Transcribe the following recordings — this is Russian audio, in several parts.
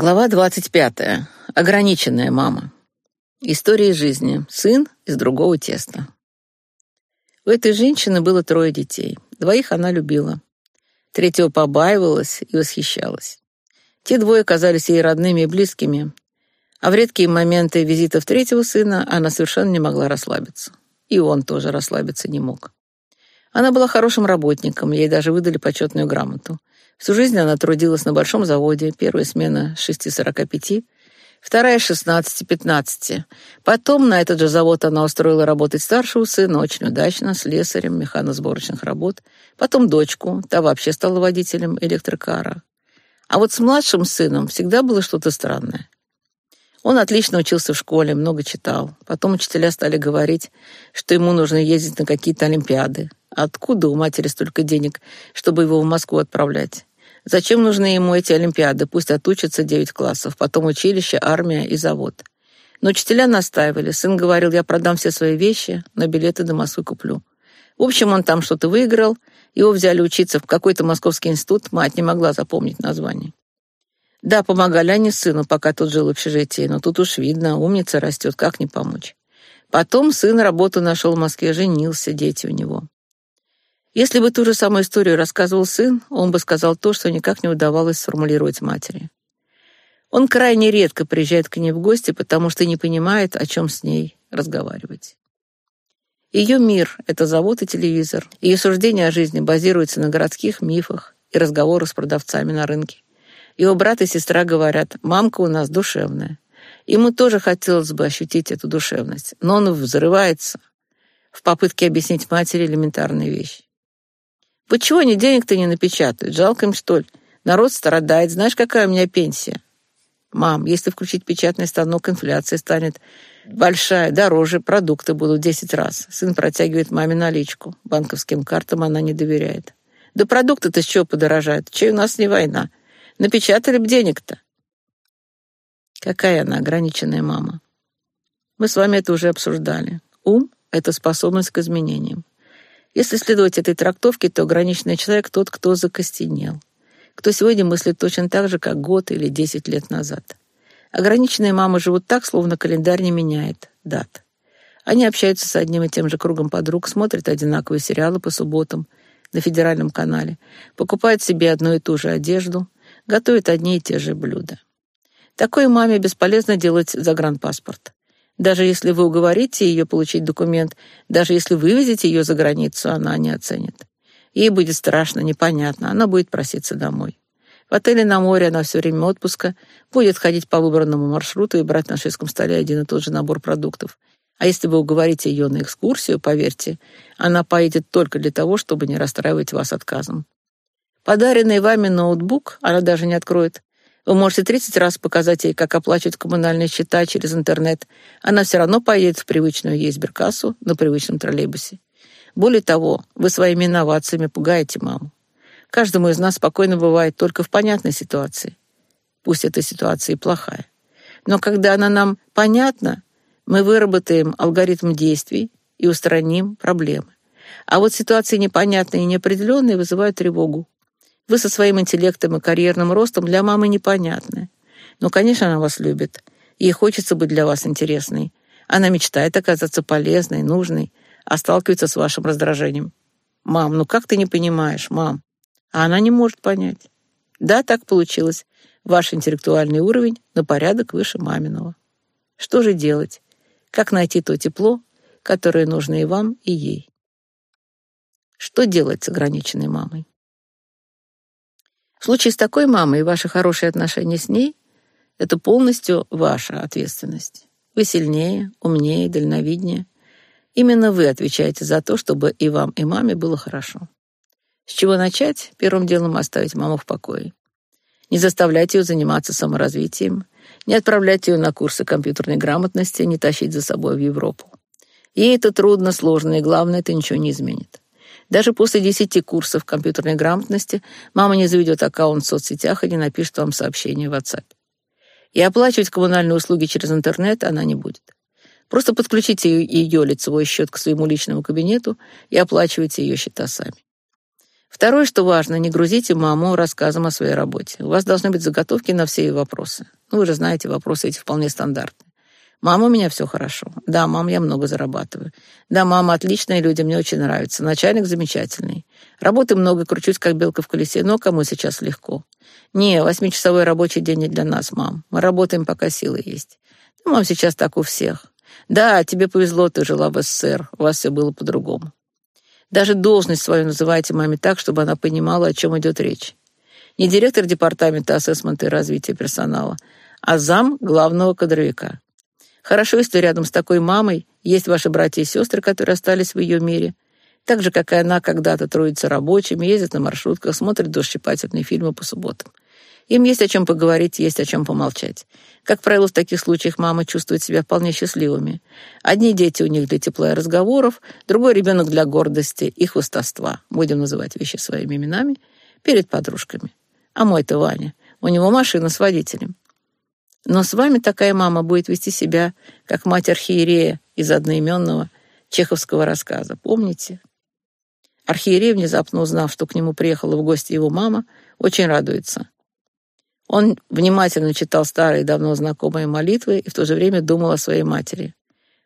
Глава 25. Ограниченная мама. История жизни. Сын из другого теста. У этой женщины было трое детей. Двоих она любила. Третьего побаивалась и восхищалась. Те двое казались ей родными и близкими, а в редкие моменты визитов третьего сына она совершенно не могла расслабиться. И он тоже расслабиться не мог. Она была хорошим работником, ей даже выдали почетную грамоту. Всю жизнь она трудилась на большом заводе, первая смена с 6.45, вторая с 16-15. Потом на этот же завод она устроила работать старшего сына, очень удачно, слесарем механосборочных работ. Потом дочку, та вообще стала водителем электрокара. А вот с младшим сыном всегда было что-то странное. Он отлично учился в школе, много читал. Потом учителя стали говорить, что ему нужно ездить на какие-то олимпиады. Откуда у матери столько денег, чтобы его в Москву отправлять? Зачем нужны ему эти олимпиады? Пусть отучатся 9 классов, потом училище, армия и завод. Но учителя настаивали. Сын говорил, я продам все свои вещи, но билеты до Москвы куплю. В общем, он там что-то выиграл, его взяли учиться в какой-то московский институт, мать не могла запомнить название. Да, помогали они сыну, пока тот жил в общежитии, но тут уж видно, умница растет, как не помочь. Потом сын работу нашел в Москве, женился, дети у него. Если бы ту же самую историю рассказывал сын, он бы сказал то, что никак не удавалось сформулировать матери. Он крайне редко приезжает к ней в гости, потому что не понимает, о чем с ней разговаривать. Ее мир — это завод и телевизор. Ее суждение о жизни базируется на городских мифах и разговорах с продавцами на рынке. Его брат и сестра говорят, мамка у нас душевная. Ему тоже хотелось бы ощутить эту душевность, но он взрывается в попытке объяснить матери элементарные вещи. Почему они денег-то не напечатают? Жалко им, что ли? Народ страдает. Знаешь, какая у меня пенсия? Мам, если включить печатный станок, инфляция станет большая, дороже, продукты будут 10 раз. Сын протягивает маме наличку. Банковским картам она не доверяет. Да продукты-то с чего подорожают? Чей у нас не война? Напечатали б денег-то. Какая она ограниченная мама. Мы с вами это уже обсуждали. Ум — это способность к изменениям. Если следовать этой трактовке, то ограниченный человек тот, кто закостенел, кто сегодня мыслит точно так же, как год или десять лет назад. Ограниченные мамы живут так, словно календарь не меняет дат. Они общаются с одним и тем же кругом подруг, смотрят одинаковые сериалы по субботам на федеральном канале, покупают себе одну и ту же одежду, готовят одни и те же блюда. Такой маме бесполезно делать загранпаспорт. Даже если вы уговорите ее получить документ, даже если вывезете ее за границу, она не оценит. Ей будет страшно, непонятно, она будет проситься домой. В отеле на море она все время отпуска будет ходить по выбранному маршруту и брать на шведском столе один и тот же набор продуктов. А если вы уговорите ее на экскурсию, поверьте, она поедет только для того, чтобы не расстраивать вас отказом. Подаренный вами ноутбук она даже не откроет, вы можете 30 раз показать ей, как оплачивать коммунальные счета через интернет. Она все равно поедет в привычную ей сберкассу на привычном троллейбусе. Более того, вы своими инновациями пугаете маму. Каждому из нас спокойно бывает только в понятной ситуации. Пусть эта ситуация и плохая. Но когда она нам понятна, мы выработаем алгоритм действий и устраним проблемы. А вот ситуации непонятные и неопределенные вызывают тревогу. Вы со своим интеллектом и карьерным ростом для мамы непонятны. Но, конечно, она вас любит. Ей хочется быть для вас интересной. Она мечтает оказаться полезной, нужной, а сталкивается с вашим раздражением. «Мам, ну как ты не понимаешь, мам?» А она не может понять. Да, так получилось. Ваш интеллектуальный уровень на порядок выше маминого. Что же делать? Как найти то тепло, которое нужно и вам, и ей? Что делать с ограниченной мамой? В случае с такой мамой и ваши хорошие отношения с ней — это полностью ваша ответственность. Вы сильнее, умнее, дальновиднее. Именно вы отвечаете за то, чтобы и вам, и маме было хорошо. С чего начать? Первым делом оставить маму в покое. Не заставлять ее заниматься саморазвитием, не отправлять ее на курсы компьютерной грамотности, не тащить за собой в Европу. Ей это трудно, сложно, и главное, это ничего не изменит. Даже после десяти курсов компьютерной грамотности мама не заведет аккаунт в соцсетях и не напишет вам сообщение в WhatsApp. И оплачивать коммунальные услуги через интернет она не будет. Просто подключите ее лицевой счет к своему личному кабинету и оплачивайте ее счета сами. Второе, что важно, не грузите маму рассказом о своей работе. У вас должны быть заготовки на все вопросы. Ну, вы же знаете, вопросы эти вполне стандартные. Мама, у меня все хорошо. Да, мам, я много зарабатываю. Да, мама, отличные люди, мне очень нравится. Начальник замечательный. Работы много, кручусь, как белка в колесе, но кому сейчас легко? Не, восьмичасовой рабочий день не для нас, мам. Мы работаем, пока силы есть. Ну, мам, сейчас так у всех. Да, тебе повезло, ты жила в СССР. У вас все было по-другому. Даже должность свою называйте маме так, чтобы она понимала, о чем идет речь. Не директор департамента ассессмента и развития персонала, а зам главного кадровика. Хорошо, если рядом с такой мамой есть ваши братья и сестры, которые остались в ее мире. Так же, как и она когда-то трудится рабочими, ездит на маршрутках, смотрит душщипательные фильмы по субботам. Им есть о чем поговорить, есть о чем помолчать. Как правило, в таких случаях мамы чувствуют себя вполне счастливыми. Одни дети у них для тепла и разговоров, другой ребенок для гордости и хвостовства, будем называть вещи своими именами, перед подружками. А мой-то Ваня, у него машина с водителем. Но с вами такая мама будет вести себя, как мать архиерея из одноименного чеховского рассказа. Помните? Архиерей, внезапно узнав, что к нему приехала в гости его мама, очень радуется. Он внимательно читал старые, давно знакомые молитвы и в то же время думал о своей матери.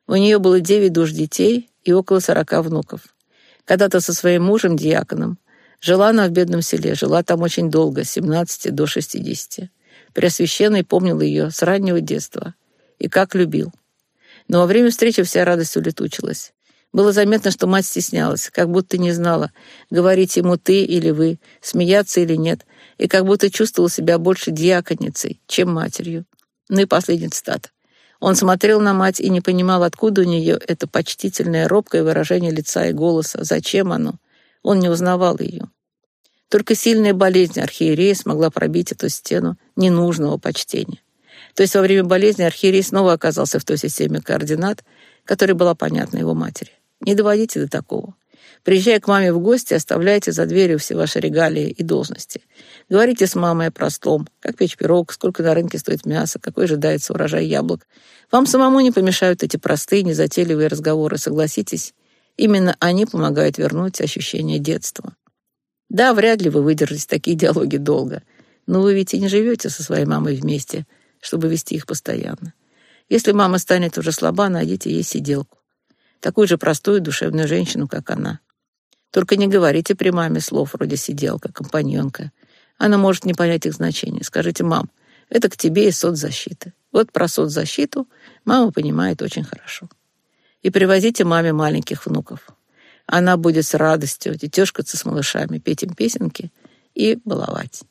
У нее было девять душ детей и около сорока внуков. Когда-то со своим мужем, диаконом, жила она в бедном селе, жила там очень долго, с 17 до 60. Преосвященный помнил ее с раннего детства и как любил. Но во время встречи вся радость улетучилась. Было заметно, что мать стеснялась, как будто не знала, говорить ему «ты» или «вы», смеяться или нет, и как будто чувствовала себя больше диаконицей, чем матерью. Ну и последняя цитата. Он смотрел на мать и не понимал, откуда у нее это почтительное, робкое выражение лица и голоса, зачем оно. Он не узнавал ее. Только сильная болезнь архиерея смогла пробить эту стену ненужного почтения. То есть во время болезни архиерей снова оказался в той системе координат, которая была понятна его матери. Не доводите до такого. Приезжая к маме в гости, оставляйте за дверью все ваши регалии и должности. Говорите с мамой о простом, как печь пирог, сколько на рынке стоит мясо, какой ожидается урожай яблок. Вам самому не помешают эти простые, незатейливые разговоры, согласитесь. Именно они помогают вернуть ощущение детства. Да, вряд ли вы выдержите такие диалоги долго, но вы ведь и не живете со своей мамой вместе, чтобы вести их постоянно. Если мама станет уже слаба, найдите ей сиделку. Такую же простую душевную женщину, как она. Только не говорите при маме слов вроде сиделка, компаньонка. Она может не понять их значения. Скажите, мам, это к тебе из соцзащиты. Вот про соцзащиту мама понимает очень хорошо. И привозите маме маленьких внуков. Она будет с радостью тетешкаться с малышами, петь им песенки и баловать.